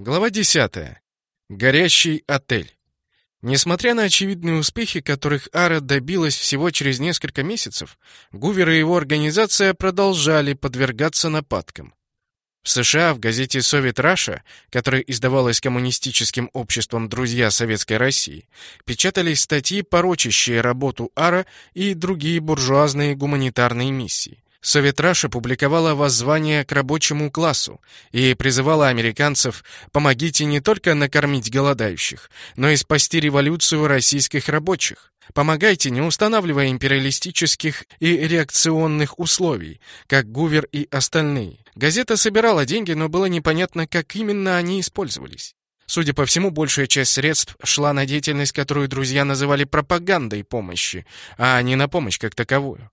Глава 10. Горящий отель. Несмотря на очевидные успехи, которых АРА добилась всего через несколько месяцев, Гувер и его организация продолжали подвергаться нападкам. В США в газете «Soviet Russia», которая издавалась коммунистическим обществом «Друзья Советской России», печатались статьи, порочащие работу АРА и другие буржуазные гуманитарные миссии. Soviet Russia публиковала воззвание к рабочему классу и призывала американцев «помогите не только накормить голодающих, но и спасти революцию российских рабочих». Помогайте, не устанавливая империалистических и реакционных условий, как Гувер и остальные. Газета собирала деньги, но было непонятно, как именно они использовались. Судя по всему, большая часть средств шла на деятельность, которую друзья называли пропагандой помощи, а не на помощь как таковую.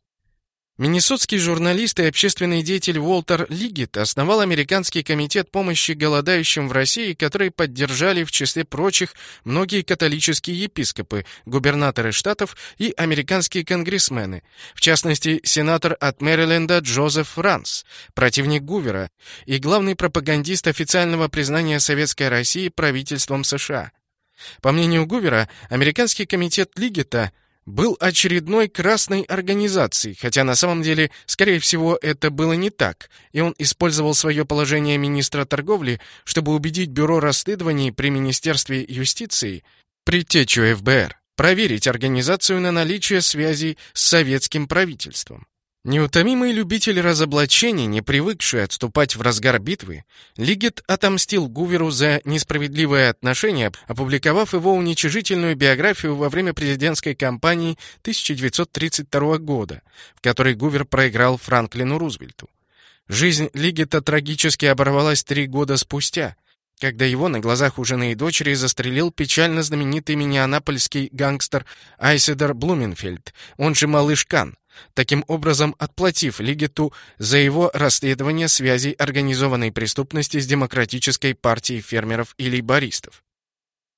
Миннесотский журналист и общественный деятель Уолтер Лиггет основал Американский комитет помощи голодающим в России, который поддержали в числе прочих многие католические епископы, губернаторы штатов и американские конгрессмены, в частности, сенатор от Мэриленда Джозеф Ранс, противник Гувера и главный пропагандист официального признания Советской России правительством США. По мнению Гувера, Американский комитет Лиггета – был очередной красной организацией, хотя на самом деле, скорее всего, это было не так, и он использовал свое положение министра торговли, чтобы убедить Бюро расследований при Министерстве юстиции, предтечу ФБР, проверить организацию на наличие связей с советским правительством. Неутомимый любитель разоблачений, не привыкший отступать в разгар битвы, Лигет отомстил Гуверу за несправедливое отношение, опубликовав его уничижительную биографию во время президентской кампании 1932 года, в которой Гувер проиграл Франклину Рузвельту. Жизнь Лигета трагически оборвалась три года спустя, когда его на глазах у жены и дочери застрелил печально знаменитый миннеапольский гангстер Айседер Блуменфельд, он же Малыш Кан, таким образом отплатив Лигету за его расследование связей организованной преступности с Демократической партией фермеров и лейбористов.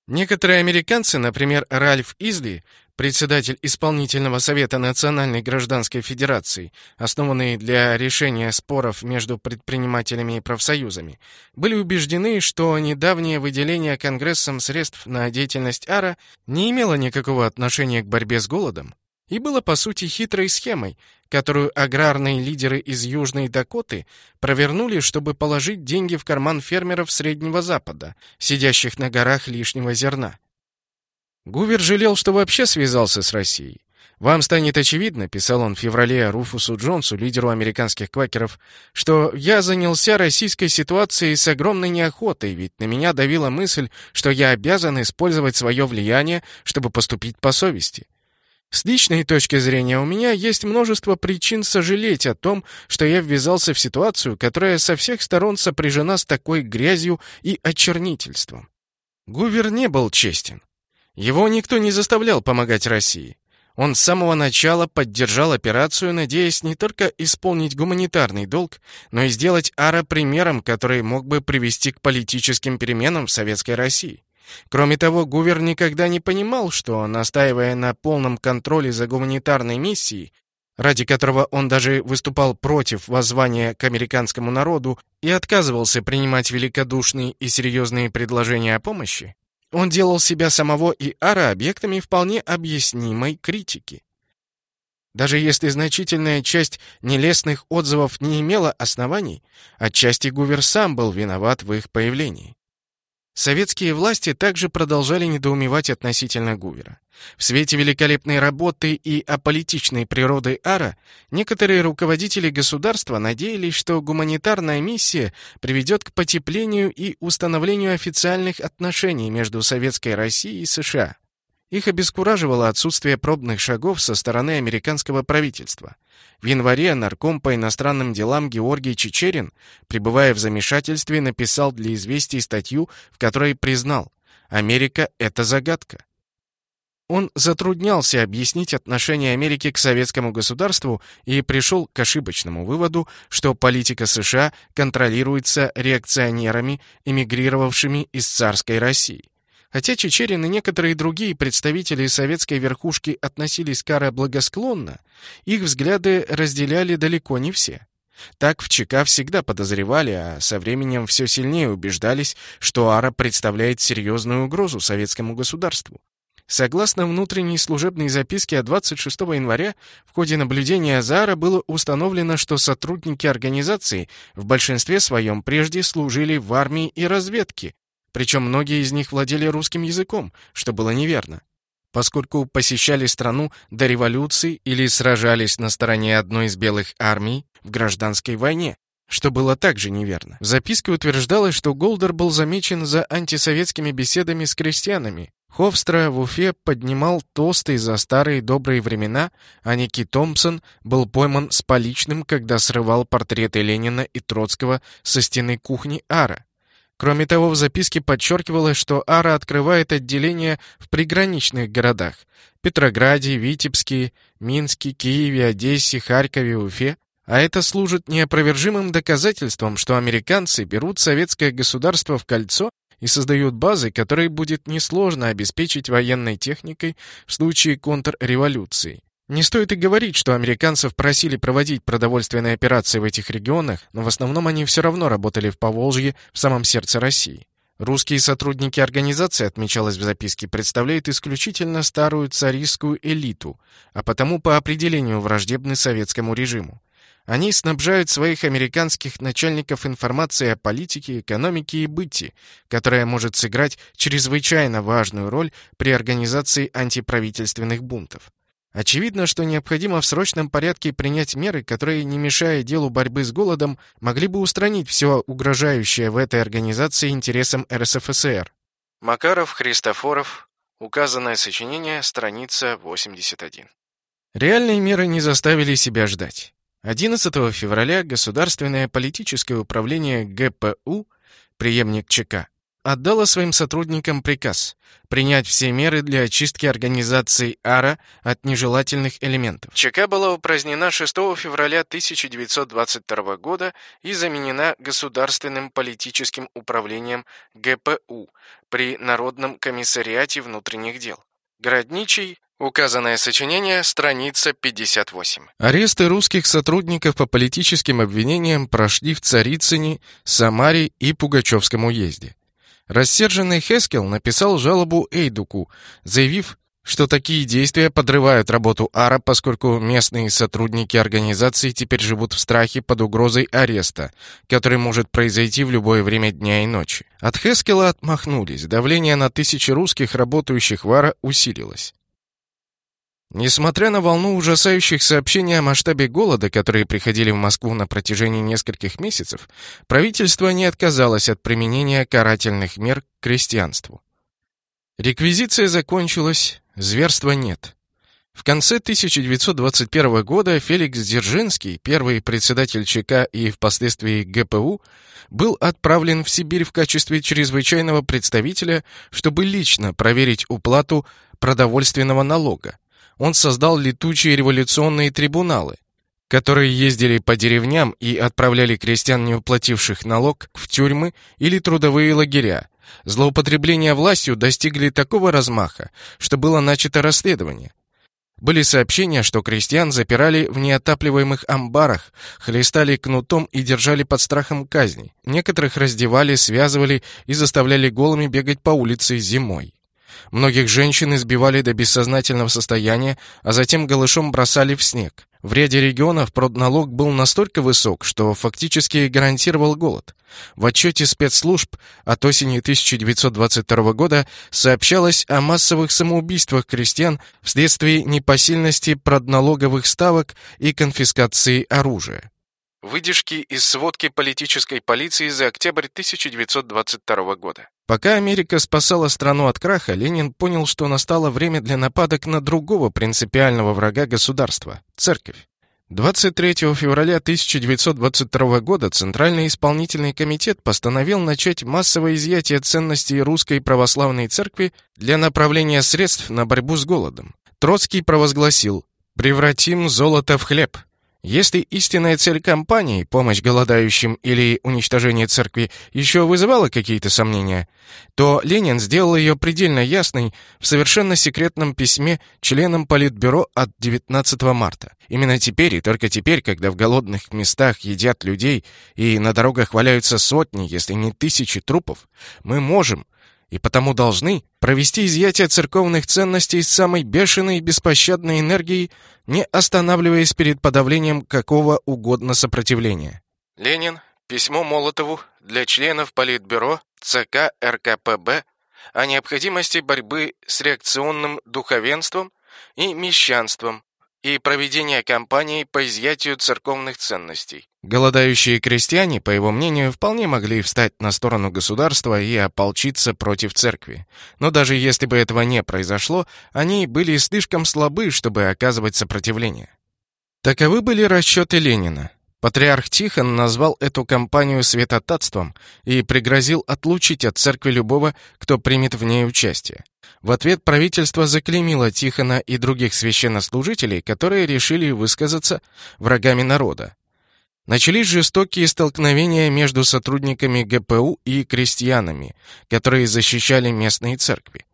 Некоторые американцы, например, Ральф Изли, председатель исполнительного совета Национальной гражданской федерации, основанный для решения споров между предпринимателями и профсоюзами, были убеждены, что недавнее выделение Конгрессом средств на деятельность АРА не имело никакого отношения к борьбе с голодом, и было по сути хитрой схемой, которую аграрные лидеры из Южной Дакоты провернули, чтобы положить деньги в карман фермеров Среднего Запада, сидящих на горах лишнего зерна. Гувер жалел, что вообще связался с Россией. «Вам станет очевидно», — писал он в феврале Руфусу Джонсу, лидеру американских квакеров, «что я занялся российской ситуацией с огромной неохотой, ведь на меня давила мысль, что я обязан использовать свое влияние, чтобы поступить по совести. С личной точки зрения у меня есть множество причин сожалеть о том, что я ввязался в ситуацию, которая со всех сторон сопряжена с такой грязью и очернительством. Гувер не был честен. Его никто не заставлял помогать России. Он с самого начала поддержал операцию, надеясь не только исполнить гуманитарный долг, но и сделать Ара примером, который мог бы привести к политическим переменам в Советской России. Кроме того, Гувер никогда не понимал, что, настаивая на полном контроле за гуманитарной миссией, ради которого он даже выступал против воззвания к американскому народу и отказывался принимать великодушные и серьезные предложения о помощи, он делал себя самого и Ара объектами вполне объяснимой критики. Даже если значительная часть нелестных отзывов не имела оснований, отчасти Гувер сам был виноват в их появлении. Советские власти также продолжали недоумевать относительно Гувера. В свете великолепной работы и аполитичной природы Ара, некоторые руководители государства надеялись, что гуманитарная миссия приведет к потеплению и установлению официальных отношений между Советской Россией и США. Их обескураживало отсутствие пробных шагов со стороны американского правительства. В январе нарком по иностранным делам Георгий Чечерин, пребывая в замешательстве, написал для известий статью, в которой признал «Америка — это загадка». Он затруднялся объяснить отношение Америки к советскому государству и пришел к ошибочному выводу, что политика США контролируется реакционерами, эмигрировавшими из царской России. Хотя Чечерин и некоторые другие представители советской верхушки относились к Каре благосклонно, их взгляды разделяли далеко не все. Так в ЧК всегда подозревали, а со временем все сильнее убеждались, что Ара представляет серьезную угрозу советскому государству. Согласно внутренней служебной записке от 26 января, в ходе наблюдения за Ара было установлено, что сотрудники организации в большинстве своем прежде служили в армии и разведке, причем многие из них владели русским языком, что было неверно поскольку посещали страну до революции или сражались на стороне одной из белых армий в гражданской войне, что было также неверно. В записке утверждалось, что Голдер был замечен за антисоветскими беседами с крестьянами. Ховстра в Уфе поднимал тосты за старые добрые времена, а Ники Томпсон был пойман с поличным, когда срывал портреты Ленина и Троцкого со стены кухни Ара. Кроме того, в записке подчеркивалось, что Ара открывает отделения в приграничных городах – Петрограде, Витебске, Минске, Киеве, Одессе, Харькове, Уфе. А это служит неопровержимым доказательством, что американцы берут советское государство в кольцо и создают базы, которые будет несложно обеспечить военной техникой в случае контрреволюции. Не стоит и говорить, что американцев просили проводить продовольственные операции в этих регионах, но в основном они все равно работали в Поволжье, в самом сердце России. Русские сотрудники организации, отмечалось в записке, представляют исключительно старую царистскую элиту, а потому по определению враждебны советскому режиму. Они снабжают своих американских начальников информацией о политике, экономике и быте, которая может сыграть чрезвычайно важную роль при организации антиправительственных бунтов. Очевидно, что необходимо в срочном порядке принять меры, которые, не мешая делу борьбы с голодом, могли бы устранить все угрожающее в этой организации интересам РСФСР. Макаров, Христофоров. Указанное сочинение, страница 81. Реальные меры не заставили себя ждать. 11 февраля Государственное политическое управление ГПУ, преемник ЧК, отдала своим сотрудникам приказ принять все меры для очистки организации АРА от нежелательных элементов. ЧК была упразднена 6 февраля 1922 года и заменена Государственным политическим управлением ГПУ при Народном комиссариате внутренних дел. Городничий Указанное сочинение, страница 58. Аресты русских сотрудников по политическим обвинениям прошли в Царицыне, Самаре и Пугачевском уезде. Рассерженный Хескел написал жалобу Эйдуку, заявив, что такие действия подрывают работу АРА, поскольку местные сотрудники организации теперь живут в страхе под угрозой ареста, который может произойти в любое время дня и ночи. От Хескела отмахнулись, давление на тысячи русских, работающих в АРА, усилилось. Несмотря на волну ужасающих сообщений о масштабе голода, которые приходили в Москву на протяжении нескольких месяцев, правительство не отказалось от применения карательных мер к крестьянству. Реквизиция закончилась, зверства нет. В конце 1921 года Феликс Дзержинский, первый председатель ЧК и впоследствии ГПУ, был отправлен в Сибирь в качестве чрезвычайного представителя, чтобы лично проверить уплату продовольственного налога он создал летучие революционные трибуналы, которые ездили по деревням и отправляли крестьян, не уплативших налог, в тюрьмы или трудовые лагеря. Злоупотребления властью достигли такого размаха, что было начато расследование. Были сообщения, что крестьян запирали в неотапливаемых амбарах, хлестали кнутом и держали под страхом казни. Некоторых раздевали, связывали и заставляли голыми бегать по улице зимой. Многих женщин избивали до бессознательного состояния, а затем голышом бросали в снег. В ряде регионов продналог был настолько высок, что фактически гарантировал голод. В отчете спецслужб от осени 1922 года сообщалось о массовых самоубийствах крестьян вследствие непосильности продналоговых ставок и конфискации оружия. Выдержки из сводки политической полиции за октябрь 1922 года. Пока Америка спасала страну от краха, Ленин понял, что настало время для нападок на другого принципиального врага государства – церковь. 23 февраля 1922 года Центральный исполнительный комитет постановил начать массовое изъятие ценностей русской православной церкви для направления средств на борьбу с голодом. Троцкий провозгласил «Превратим золото в хлеб» Если истинная цель кампании, помощь голодающим или уничтожение церкви, еще вызывала какие-то сомнения, то Ленин сделал ее предельно ясной в совершенно секретном письме членам Политбюро от 19 марта. Именно теперь и только теперь, когда в голодных местах едят людей и на дорогах валяются сотни, если не тысячи трупов, мы можем, и потому должны провести изъятие церковных ценностей с самой бешеной и беспощадной энергией, не останавливаясь перед подавлением какого угодно сопротивления. Ленин. Письмо Молотову для членов Политбюро ЦК РКПБ о необходимости борьбы с реакционным духовенством и мещанством и проведения кампании по изъятию церковных ценностей. Голодающие крестьяне, по его мнению, вполне могли встать на сторону государства и ополчиться против церкви. Но даже если бы этого не произошло, они были слишком слабы, чтобы оказывать сопротивление. Таковы были расчеты Ленина. Патриарх Тихон назвал эту кампанию святотатством и пригрозил отлучить от церкви любого, кто примет в ней участие. В ответ правительство заклеймило Тихона и других священнослужителей, которые решили высказаться врагами народа. Начались жестокие столкновения между сотрудниками ГПУ и крестьянами, которые защищали местные церкви.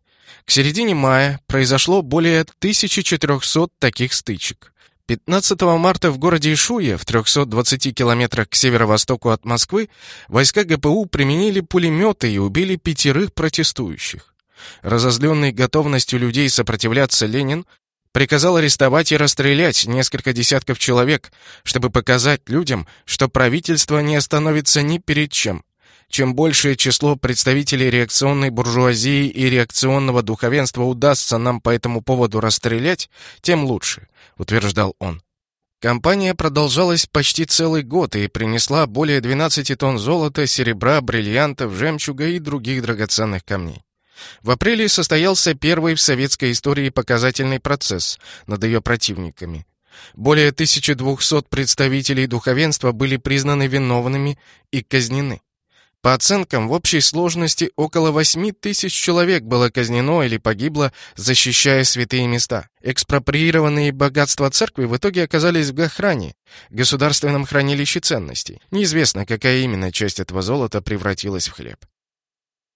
К середине мая произошло более 1400 таких стычек. 15 марта в городе Ишуе, в 320 километрах к северо-востоку от Москвы, войска ГПУ применили пулеметы и убили пятерых протестующих. Разозленный готовностью людей сопротивляться Ленин приказал арестовать и расстрелять несколько десятков человек, чтобы показать людям, что правительство не остановится ни перед чем. Чем большее число представителей реакционной буржуазии и реакционного духовенства удастся нам по этому поводу расстрелять, тем лучше. — утверждал он. Компания продолжалась почти целый год и принесла более 12 тонн золота, серебра, бриллиантов, жемчуга и других драгоценных камней. В апреле состоялся первый в советской истории показательный процесс над ее противниками. Более 1200 представителей духовенства были признаны виновными и казнены. По оценкам, в общей сложности около 8 тысяч человек было казнено или погибло, защищая святые места. Экспроприированные богатства церкви в итоге оказались в Гохране, государственном хранилище ценностей. Неизвестно, какая именно часть этого золота превратилась в хлеб.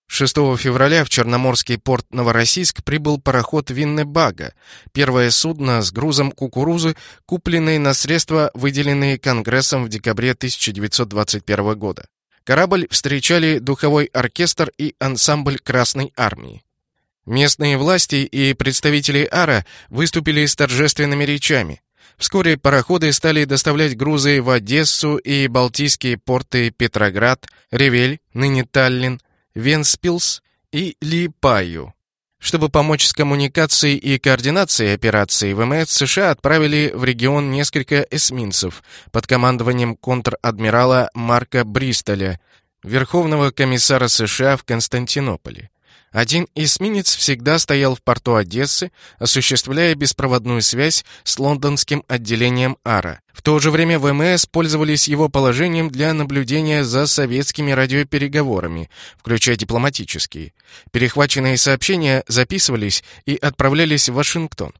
6 февраля в Черноморский порт Новороссийск прибыл пароход Виннебага, первое судно с грузом кукурузы, купленной на средства, выделенные Конгрессом в декабре 1921 года. Корабль встречали духовой оркестр и ансамбль Красной Армии. Местные власти и представители АРА выступили с торжественными речами. Вскоре пароходы стали доставлять грузы в Одессу и Балтийские порты Петроград, Ревель, ныне Таллин, Венспилс и Липаю. Чтобы помочь с коммуникацией и координацией операции, ВМС США отправили в регион несколько эсминцев под командованием контр-адмирала Марка Бристоля, Верховного комиссара США в Константинополе. Один эсминец всегда стоял в порту Одессы, осуществляя беспроводную связь с лондонским отделением АРА. В то же время ВМС пользовались его положением для наблюдения за советскими радиопереговорами, включая дипломатические. Перехваченные сообщения записывались и отправлялись в Вашингтон.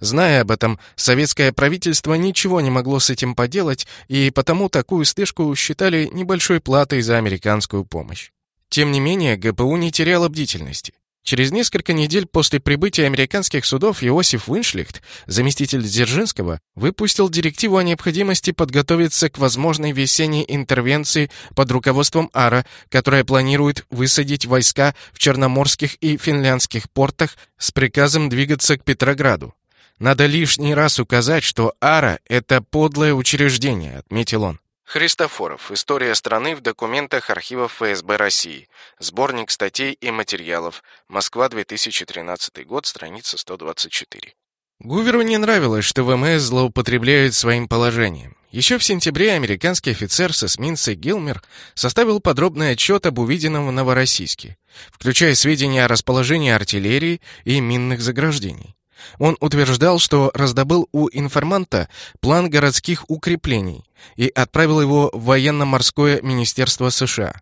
Зная об этом, советское правительство ничего не могло с этим поделать, и потому такую слежку считали небольшой платой за американскую помощь. Тем не менее, ГПУ не теряла бдительности. Через несколько недель после прибытия американских судов Иосиф Виншлихт, заместитель Дзержинского, выпустил директиву о необходимости подготовиться к возможной весенней интервенции под руководством АРА, которая планирует высадить войска в черноморских и финляндских портах с приказом двигаться к Петрограду. «Надо лишний раз указать, что АРА — это подлое учреждение», — отметил он. Христофоров. История страны в документах архивов ФСБ России. Сборник статей и материалов. Москва, 2013 год, страница 124. Гуверу не нравилось, что ВМС злоупотребляют своим положением. Еще в сентябре американский офицер с эсминца Гилмер составил подробный отчет об увиденном в Новороссийске, включая сведения о расположении артиллерии и минных заграждений. Он утверждал, что раздобыл у информанта план городских укреплений и отправил его в военно-морское министерство США.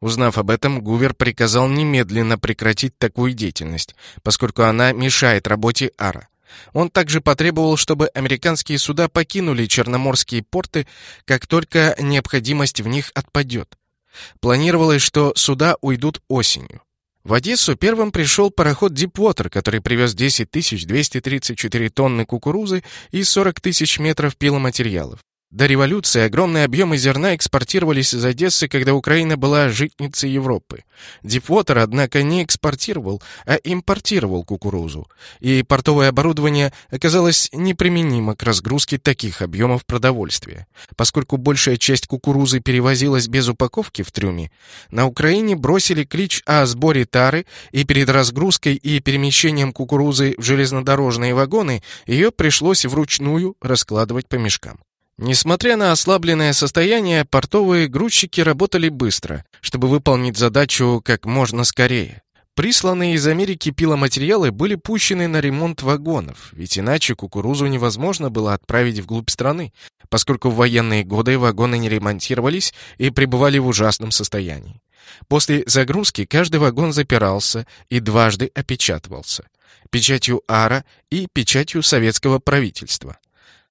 Узнав об этом, Гувер приказал немедленно прекратить такую деятельность, поскольку она мешает работе АРА. Он также потребовал, чтобы американские суда покинули черноморские порты, как только необходимость в них отпадет. Планировалось, что суда уйдут осенью. В Одессу первым пришел пароход Deepwater, который привез 10 234 тонны кукурузы и 40 тысяч метров пиломатериалов. До революции огромные объемы зерна экспортировались из Одессы, когда Украина была житницей Европы. Дипвотер, однако, не экспортировал, а импортировал кукурузу, и портовое оборудование оказалось неприменимо к разгрузке таких объемов продовольствия. Поскольку большая часть кукурузы перевозилась без упаковки в трюме, на Украине бросили клич о сборе тары, и перед разгрузкой и перемещением кукурузы в железнодорожные вагоны ее пришлось вручную раскладывать по мешкам. Несмотря на ослабленное состояние, портовые грузчики работали быстро, чтобы выполнить задачу как можно скорее. Присланные из Америки пиломатериалы были пущены на ремонт вагонов, ведь иначе кукурузу невозможно было отправить вглубь страны, поскольку в военные годы вагоны не ремонтировались и пребывали в ужасном состоянии. После загрузки каждый вагон запирался и дважды опечатывался печатью АРА и печатью советского правительства.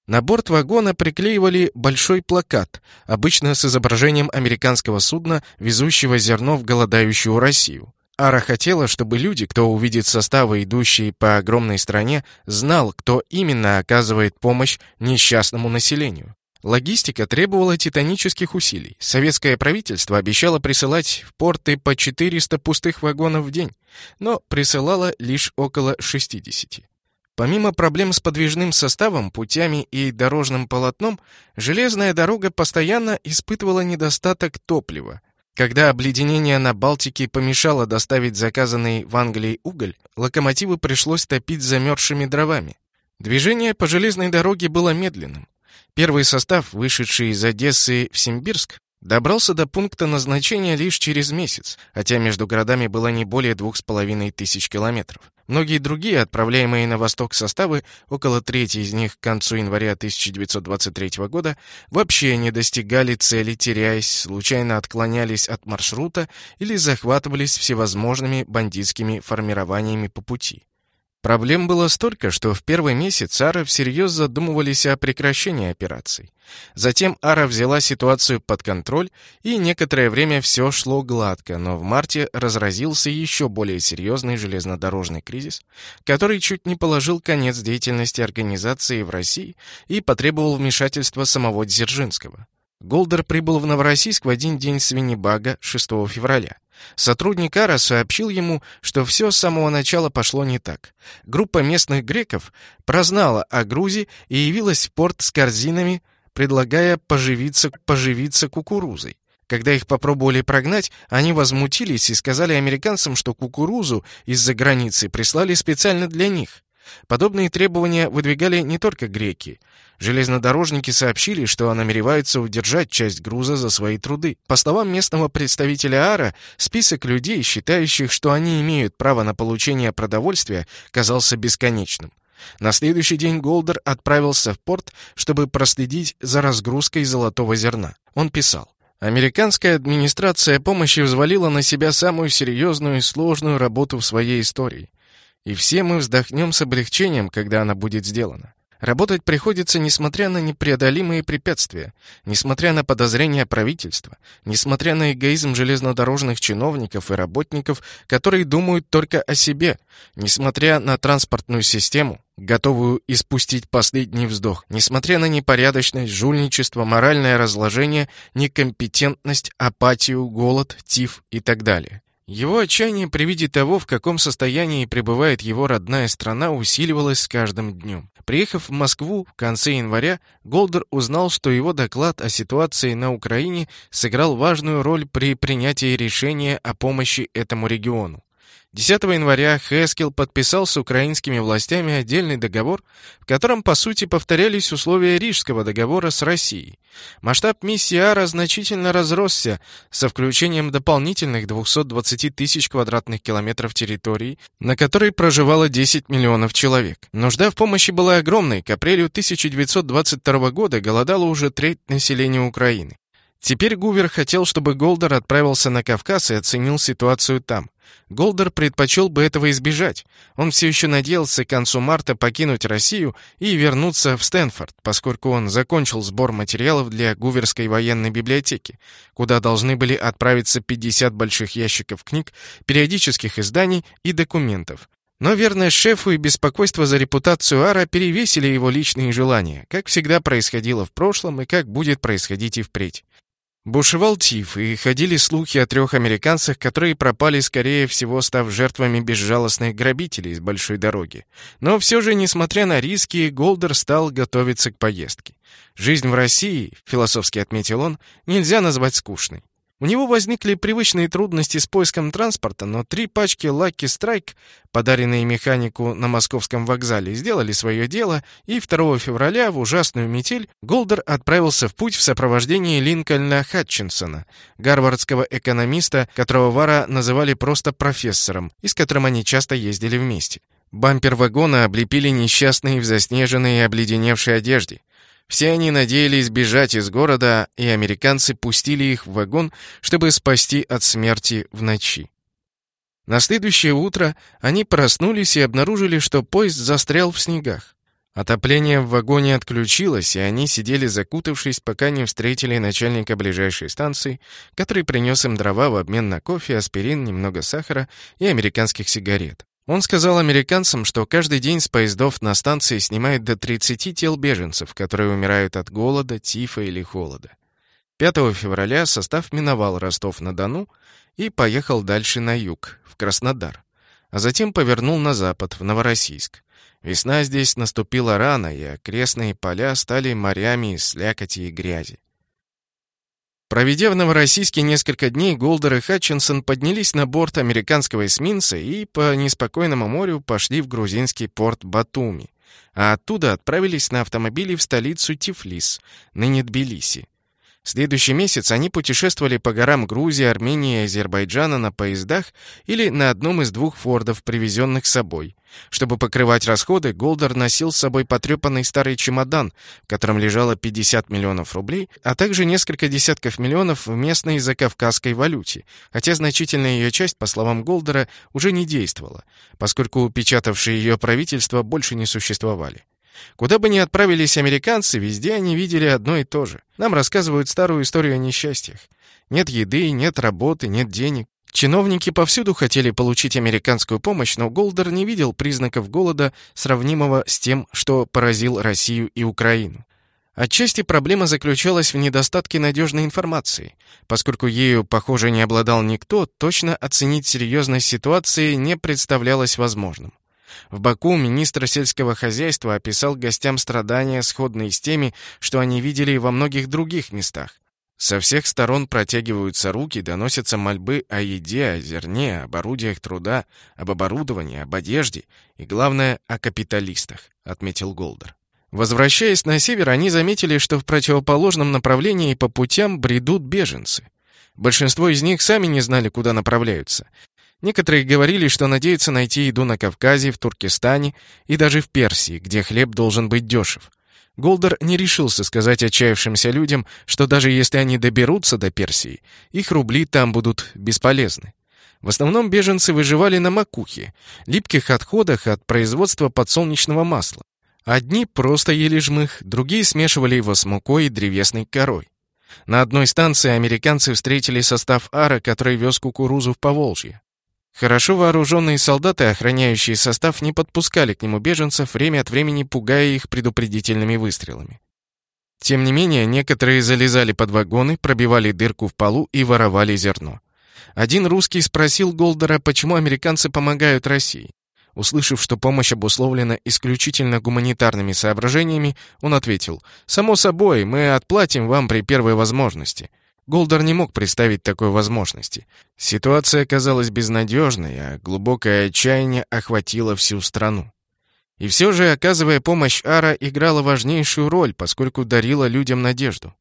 На борт вагона приклеивали большой плакат, обычно с изображением американского судна, везущего зерно в голодающую Россию. Ара хотела, чтобы люди, кто увидит составы, идущие по огромной стране, знал, кто именно оказывает помощь несчастному населению. Логистика требовала титанических усилий. Советское правительство обещало присылать в порты по 400 пустых вагонов в день, но присылало лишь около 60. Помимо проблем с подвижным составом, путями и дорожным полотном, железная дорога постоянно испытывала недостаток топлива. Когда обледенение на Балтике помешало доставить заказанный в Англии уголь, локомотивы пришлось топить замерзшими дровами. Движение по железной дороге было медленным. Первый состав, вышедший из Одессы в Симбирск, добрался до пункта назначения лишь через месяц, хотя между городами было не более двух с половиной тысяч километров. Многие другие, отправляемые на восток составы, около трети из них к концу января 1923 года, вообще не достигали цели, теряясь, случайно отклонялись от маршрута или захватывались всевозможными бандитскими формированиями по пути. Проблем было столько, что в первый месяц Ара всерьез задумывались о прекращении операций. Затем Ара взяла ситуацию под контроль, и некоторое время все шло гладко, но в марте разразился еще более серьезный железнодорожный кризис, который чуть не положил конец деятельности организации в России и потребовал вмешательства самого Дзержинского. Голдер прибыл в Новороссийск в один день свинебага 6 февраля. Сотрудник Ара сообщил ему, что все с самого начала пошло не так. Группа местных греков прознала о грузе и явилась в порт с корзинами, предлагая поживиться, поживиться кукурузой. Когда их попробовали прогнать, они возмутились и сказали американцам, что кукурузу из-за границы прислали специально для них. Подобные требования выдвигали не только греки. Железнодорожники сообщили, что намереваются удержать часть груза за свои труды. По словам местного представителя АРА, список людей, считающих, что они имеют право на получение продовольствия, казался бесконечным. На следующий день Голдер отправился в порт, чтобы проследить за разгрузкой золотого зерна. Он писал. Американская администрация помощи взвалила на себя самую серьезную и сложную работу в своей истории. И все мы вздохнем с облегчением, когда она будет сделана. Работать приходится, несмотря на непреодолимые препятствия, несмотря на подозрения правительства, несмотря на эгоизм железнодорожных чиновников и работников, которые думают только о себе, несмотря на транспортную систему, готовую испустить последний вздох, несмотря на непорядочность, жульничество, моральное разложение, некомпетентность, апатию, голод, тиф и так далее. Его отчаяние при виде того, в каком состоянии пребывает его родная страна, усиливалось с каждым днем. Приехав в Москву в конце января, Голдер узнал, что его доклад о ситуации на Украине сыграл важную роль при принятии решения о помощи этому региону. 10 января Хескел подписал с украинскими властями отдельный договор, в котором, по сути, повторялись условия Рижского договора с Россией. Масштаб миссии АРА значительно разросся со включением дополнительных 220 тысяч квадратных километров территории, на которой проживало 10 миллионов человек. Нужда в помощи была огромной. К апрелю 1922 года голодало уже треть населения Украины. Теперь Гувер хотел, чтобы Голдер отправился на Кавказ и оценил ситуацию там. Голдер предпочел бы этого избежать. Он все еще надеялся к концу марта покинуть Россию и вернуться в Стэнфорд, поскольку он закончил сбор материалов для Гуверской военной библиотеки, куда должны были отправиться 50 больших ящиков книг, периодических изданий и документов. Но верность шефу и беспокойство за репутацию Ара перевесили его личные желания, как всегда происходило в прошлом и как будет происходить и впредь. Бушевал тиф, и ходили слухи о трех американцах, которые пропали, скорее всего, став жертвами безжалостных грабителей с большой дороги. Но все же, несмотря на риски, Голдер стал готовиться к поездке. «Жизнь в России», — философски отметил он, — «нельзя назвать скучной. У него возникли привычные трудности с поиском транспорта, но три пачки Lucky Strike, подаренные механику на московском вокзале, сделали свое дело, и 2 февраля в ужасную метель Голдер отправился в путь в сопровождении Линкольна Хатчинсона, гарвардского экономиста, которого Вара называли просто профессором, и с которым они часто ездили вместе. Бампер вагона облепили несчастные в заснеженной и обледеневшей одежде. Все они надеялись бежать из города, и американцы пустили их в вагон, чтобы спасти от смерти в ночи. На следующее утро они проснулись и обнаружили, что поезд застрял в снегах. Отопление в вагоне отключилось, и они сидели закутавшись, пока не встретили начальника ближайшей станции, который принес им дрова в обмен на кофе, аспирин, немного сахара и американских сигарет. Он сказал американцам, что каждый день с поездов на станции снимают до 30 тел беженцев, которые умирают от голода, тифа или холода. 5 февраля состав миновал Ростов-на-Дону и поехал дальше на юг, в Краснодар, а затем повернул на запад, в Новороссийск. Весна здесь наступила рано, и окрестные поля стали морями из слякоти и грязи. Проведя в Новороссийске несколько дней, Голдер и Хатчинсон поднялись на борт американского эсминца и по неспокойному морю пошли в грузинский порт Батуми, а оттуда отправились на автомобиле в столицу Тифлис, ныне Тбилиси. Следующий месяц они путешествовали по горам Грузии, Армении и Азербайджана на поездах или на одном из двух фордов, привезенных с собой. Чтобы покрывать расходы, Голдер носил с собой потрепанный старый чемодан, в котором лежало 50 миллионов рублей, а также несколько десятков миллионов в местной закавказской валюте, хотя значительная ее часть, по словам Голдера, уже не действовала, поскольку печатавшие ее правительства больше не существовали. Куда бы ни отправились американцы, везде они видели одно и то же. Нам рассказывают старую историю о несчастьях. Нет еды, нет работы, нет денег. Чиновники повсюду хотели получить американскую помощь, но Голдер не видел признаков голода, сравнимого с тем, что поразил Россию и Украину. Отчасти проблема заключалась в недостатке надежной информации. Поскольку ею, похоже, не обладал никто, точно оценить серьезность ситуации не представлялось возможным. В Баку министр сельского хозяйства описал гостям страдания, сходные с теми, что они видели во многих других местах. Со всех сторон протягиваются руки, доносятся мольбы о еде, о зерне, об орудиях труда, об оборудовании, об одежде и, главное, о капиталистах, отметил Голдер. Возвращаясь на север, они заметили, что в противоположном направлении по путям бредут беженцы. Большинство из них сами не знали, куда направляются. Некоторые говорили, что надеются найти еду на Кавказе, в Туркестане и даже в Персии, где хлеб должен быть дешев. Голдер не решился сказать отчаявшимся людям, что даже если они доберутся до Персии, их рубли там будут бесполезны. В основном беженцы выживали на макухе, липких отходах от производства подсолнечного масла. Одни просто ели жмых, другие смешивали его с мукой и древесной корой. На одной станции американцы встретили состав ара, который вез кукурузу в Поволжье. Хорошо вооруженные солдаты, охраняющие состав, не подпускали к нему беженцев, время от времени пугая их предупредительными выстрелами. Тем не менее, некоторые залезали под вагоны, пробивали дырку в полу и воровали зерно. Один русский спросил Голдера, почему американцы помогают России. Услышав, что помощь обусловлена исключительно гуманитарными соображениями, он ответил, «Само собой, мы отплатим вам при первой возможности». Голдер не мог представить такой возможности. Ситуация оказалась безнадежной, а глубокое отчаяние охватило всю страну. И все же, оказывая помощь, Ара играла важнейшую роль, поскольку дарила людям надежду.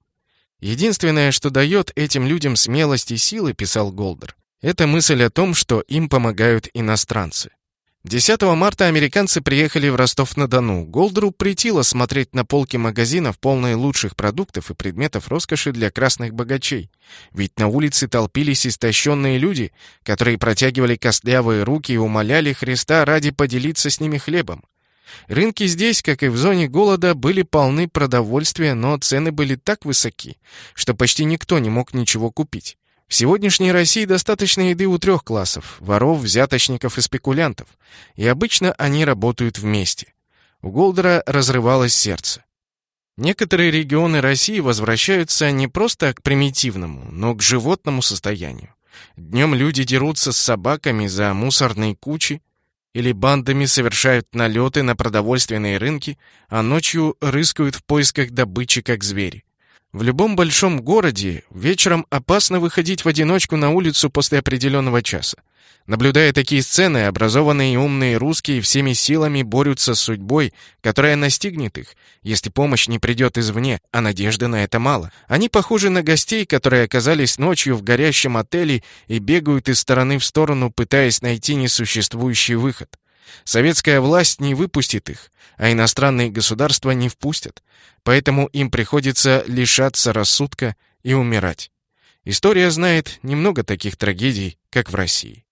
Единственное, что дает этим людям смелость и силы, писал Голдер, это мысль о том, что им помогают иностранцы. 10 марта американцы приехали в Ростов-на-Дону. Голдеру притило смотреть на полки магазинов, полные лучших продуктов и предметов роскоши для красных богачей. Ведь на улице толпились истощенные люди, которые протягивали костлявые руки и умоляли Христа ради поделиться с ними хлебом. Рынки здесь, как и в зоне голода, были полны продовольствия, но цены были так высоки, что почти никто не мог ничего купить. В сегодняшней России достаточно еды у трех классов – воров, взяточников и спекулянтов. И обычно они работают вместе. У Голдера разрывалось сердце. Некоторые регионы России возвращаются не просто к примитивному, но к животному состоянию. Днем люди дерутся с собаками за мусорные кучи, или бандами совершают налеты на продовольственные рынки, а ночью рыскают в поисках добычи, как звери. В любом большом городе вечером опасно выходить в одиночку на улицу после определенного часа. Наблюдая такие сцены, образованные и умные русские всеми силами борются с судьбой, которая настигнет их, если помощь не придет извне, а надежды на это мало. Они похожи на гостей, которые оказались ночью в горящем отеле и бегают из стороны в сторону, пытаясь найти несуществующий выход. Советская власть не выпустит их, а иностранные государства не впустят. Поэтому им приходится лишаться рассудка и умирать. История знает немного таких трагедий, как в России.